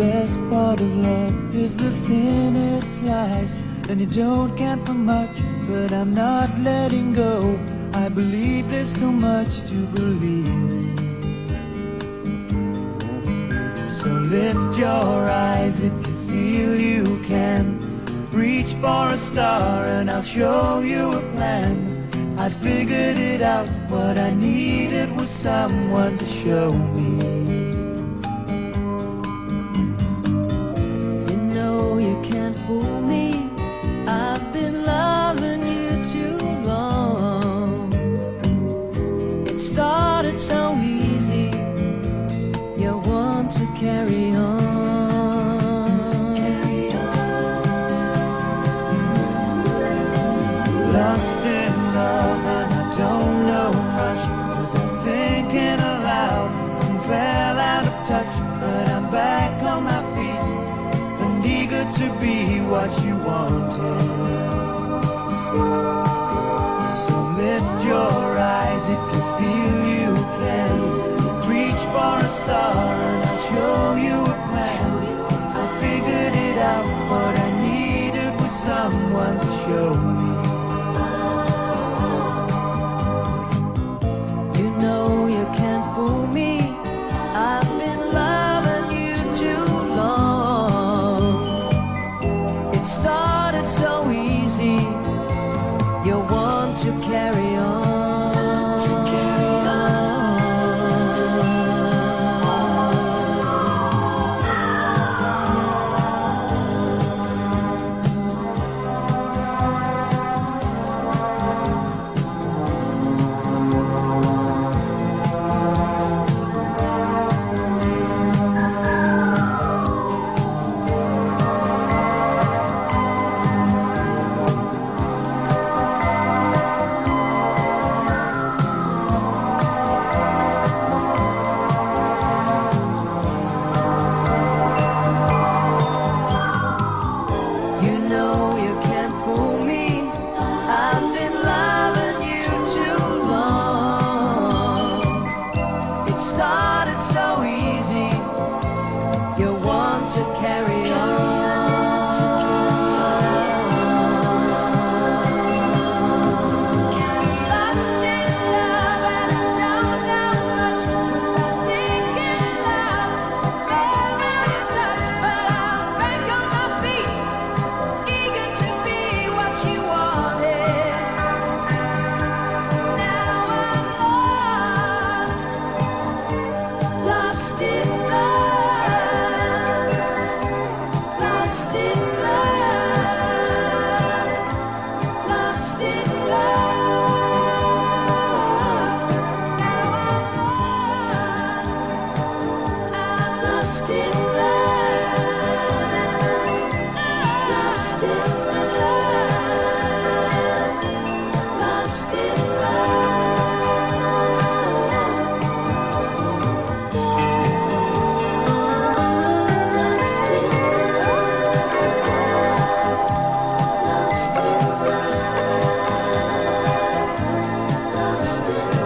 best part of love is the thinnest slice. And you don't count for much, but I'm not letting go. I believe there's too much to believe. So lift your eyes if you feel you can. Reach for a star and I'll show you a plan. I figured it out, what I needed was someone to show me. Started so easy. You want to carry on. Carry Lost in love and I don't know much. Was I thinking aloud and fell out of touch? But I'm back on my feet and eager to be what you wanted. So lift your if you feel you can. Reach for a star and I'll show you a plan. I figured it out, what I needed was someone to show me. You know you can't fool me. I've been loving you too long. It started so easy. You want to carry on. To carry Christ.